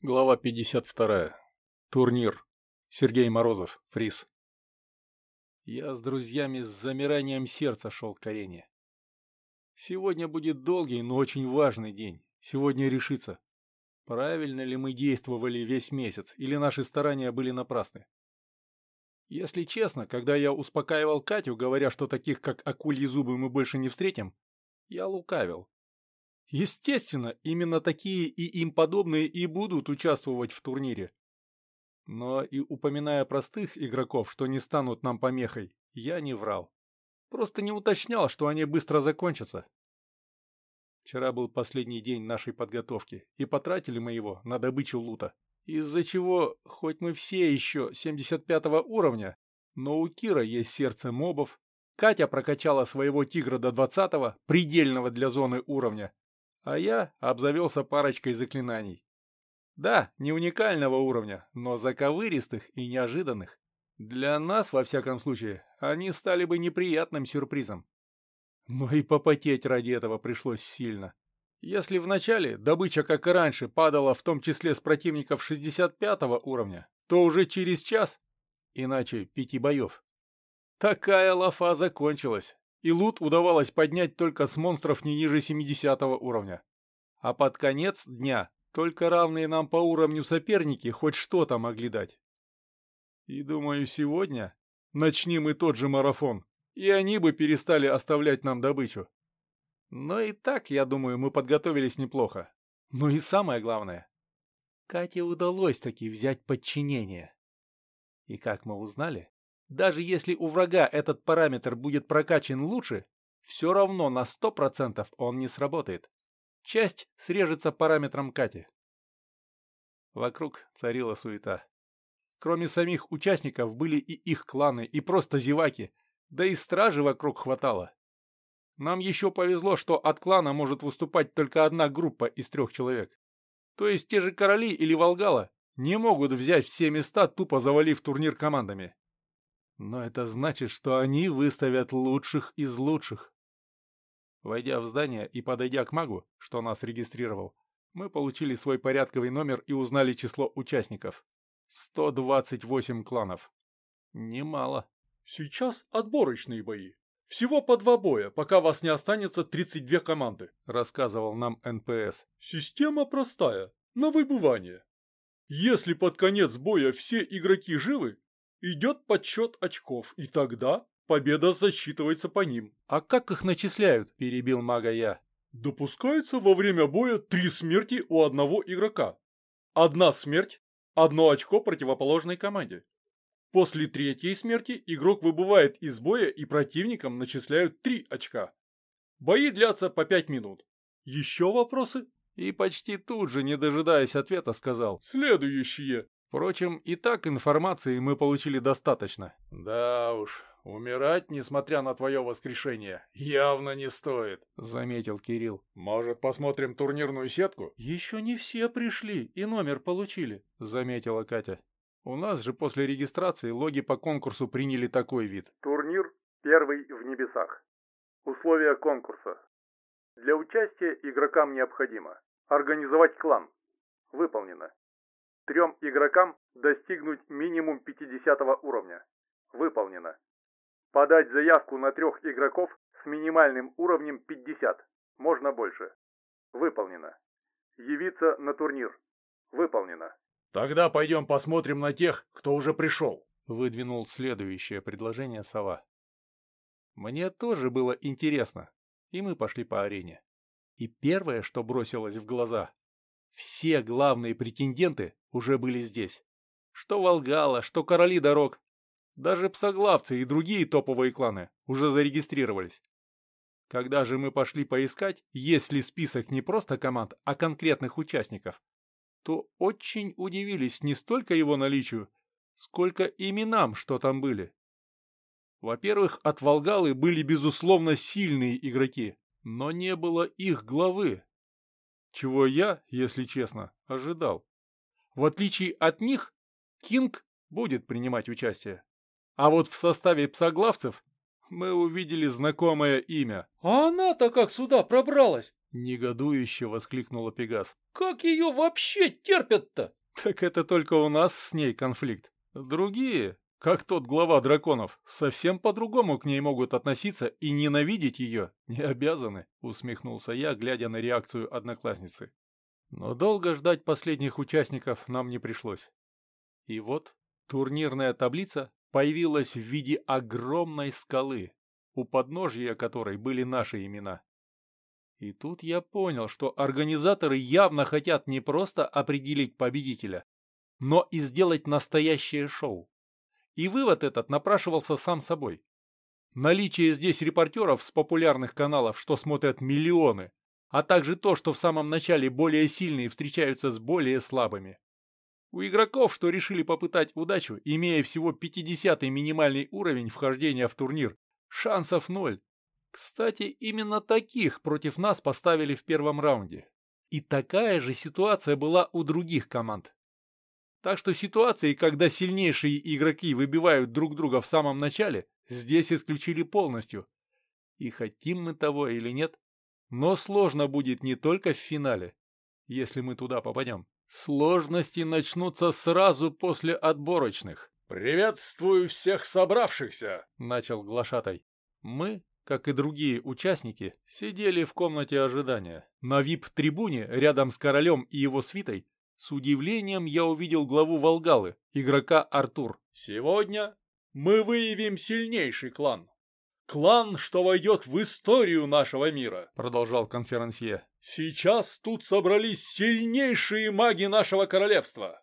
Глава 52. Турнир. Сергей Морозов, Фриз. Я с друзьями с замиранием сердца шел к арене. Сегодня будет долгий, но очень важный день. Сегодня решится, правильно ли мы действовали весь месяц, или наши старания были напрасны. Если честно, когда я успокаивал Катю, говоря, что таких, как акульи зубы, мы больше не встретим, я лукавил. Естественно, именно такие и им подобные и будут участвовать в турнире. Но и упоминая простых игроков, что не станут нам помехой, я не врал. Просто не уточнял, что они быстро закончатся. Вчера был последний день нашей подготовки, и потратили мы его на добычу лута. Из-за чего, хоть мы все еще 75 уровня, но у Кира есть сердце мобов, Катя прокачала своего тигра до 20 предельного для зоны уровня, а я обзавелся парочкой заклинаний. Да, не уникального уровня, но заковыристых и неожиданных. Для нас, во всяком случае, они стали бы неприятным сюрпризом. Но и попотеть ради этого пришлось сильно. Если вначале добыча, как и раньше, падала в том числе с противников 65 уровня, то уже через час, иначе пяти боев, такая лафа закончилась, и лут удавалось поднять только с монстров не ниже 70 уровня. А под конец дня только равные нам по уровню соперники хоть что-то могли дать. И думаю, сегодня начнем и тот же марафон, и они бы перестали оставлять нам добычу. Но и так, я думаю, мы подготовились неплохо. Ну и самое главное, Кате удалось таки взять подчинение. И как мы узнали, даже если у врага этот параметр будет прокачан лучше, все равно на 100% он не сработает. Часть срежется параметром Кати. Вокруг царила суета. Кроме самих участников были и их кланы, и просто зеваки, да и стражи вокруг хватало. Нам еще повезло, что от клана может выступать только одна группа из трех человек. То есть те же короли или Валгалла не могут взять все места, тупо завалив турнир командами. Но это значит, что они выставят лучших из лучших. Войдя в здание и подойдя к магу, что нас регистрировал, мы получили свой порядковый номер и узнали число участников. 128 кланов. Немало. Сейчас отборочные бои. Всего по два боя, пока вас не останется 32 команды, рассказывал нам НПС. Система простая, на выбывание. Если под конец боя все игроки живы, Идет подсчет очков, и тогда победа засчитывается по ним. «А как их начисляют?» – перебил мага я. Допускается во время боя три смерти у одного игрока. Одна смерть, одно очко противоположной команде. После третьей смерти игрок выбывает из боя и противникам начисляют три очка. Бои длятся по пять минут. Еще вопросы? И почти тут же, не дожидаясь ответа, сказал «Следующее». Впрочем, и так информации мы получили достаточно. «Да уж, умирать, несмотря на твое воскрешение, явно не стоит», — заметил Кирилл. «Может, посмотрим турнирную сетку?» «Еще не все пришли и номер получили», — заметила Катя. «У нас же после регистрации логи по конкурсу приняли такой вид». Турнир первый в небесах. Условия конкурса. Для участия игрокам необходимо организовать клан. Выполнено. Трем игрокам достигнуть минимум 50 уровня. Выполнено. Подать заявку на трех игроков с минимальным уровнем 50. Можно больше. Выполнено. Явиться на турнир. Выполнено. Тогда пойдем посмотрим на тех, кто уже пришел. Выдвинул следующее предложение сова. Мне тоже было интересно, и мы пошли по арене. И первое, что бросилось в глаза, все главные претенденты уже были здесь. Что Волгала, что Короли Дорог. Даже псоглавцы и другие топовые кланы уже зарегистрировались. Когда же мы пошли поискать, есть ли список не просто команд, а конкретных участников, то очень удивились не столько его наличию, сколько именам, что там были. Во-первых, от Волгалы были безусловно сильные игроки, но не было их главы, чего я, если честно, ожидал. В отличие от них, Кинг будет принимать участие. А вот в составе псоглавцев мы увидели знакомое имя. «А она-то как сюда пробралась?» Негодующе воскликнула Пегас. Как ее вообще терпят-то? Так это только у нас с ней конфликт. Другие, как тот глава драконов, совсем по-другому к ней могут относиться и ненавидеть ее не обязаны, усмехнулся я, глядя на реакцию одноклассницы. Но долго ждать последних участников нам не пришлось. И вот турнирная таблица появилась в виде огромной скалы, у подножья которой были наши имена. И тут я понял, что организаторы явно хотят не просто определить победителя, но и сделать настоящее шоу. И вывод этот напрашивался сам собой. Наличие здесь репортеров с популярных каналов, что смотрят миллионы, а также то, что в самом начале более сильные встречаются с более слабыми. У игроков, что решили попытать удачу, имея всего 50-й минимальный уровень вхождения в турнир, шансов ноль. Кстати, именно таких против нас поставили в первом раунде. И такая же ситуация была у других команд. Так что ситуации, когда сильнейшие игроки выбивают друг друга в самом начале, здесь исключили полностью. И хотим мы того или нет, но сложно будет не только в финале, если мы туда попадем. Сложности начнутся сразу после отборочных. «Приветствую всех собравшихся!» — начал глашатай. Мы, как и другие участники, сидели в комнате ожидания. На вип-трибуне, рядом с королем и его свитой, с удивлением я увидел главу Волгалы, игрока Артур. «Сегодня мы выявим сильнейший клан. Клан, что войдет в историю нашего мира», — продолжал конферансье. «Сейчас тут собрались сильнейшие маги нашего королевства.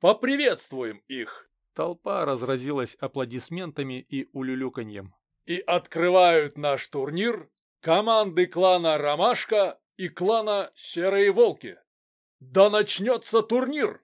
Поприветствуем их!» Толпа разразилась аплодисментами и улюлюканьем. «И открывают наш турнир команды клана Ромашка и клана Серые Волки. Да начнется турнир!»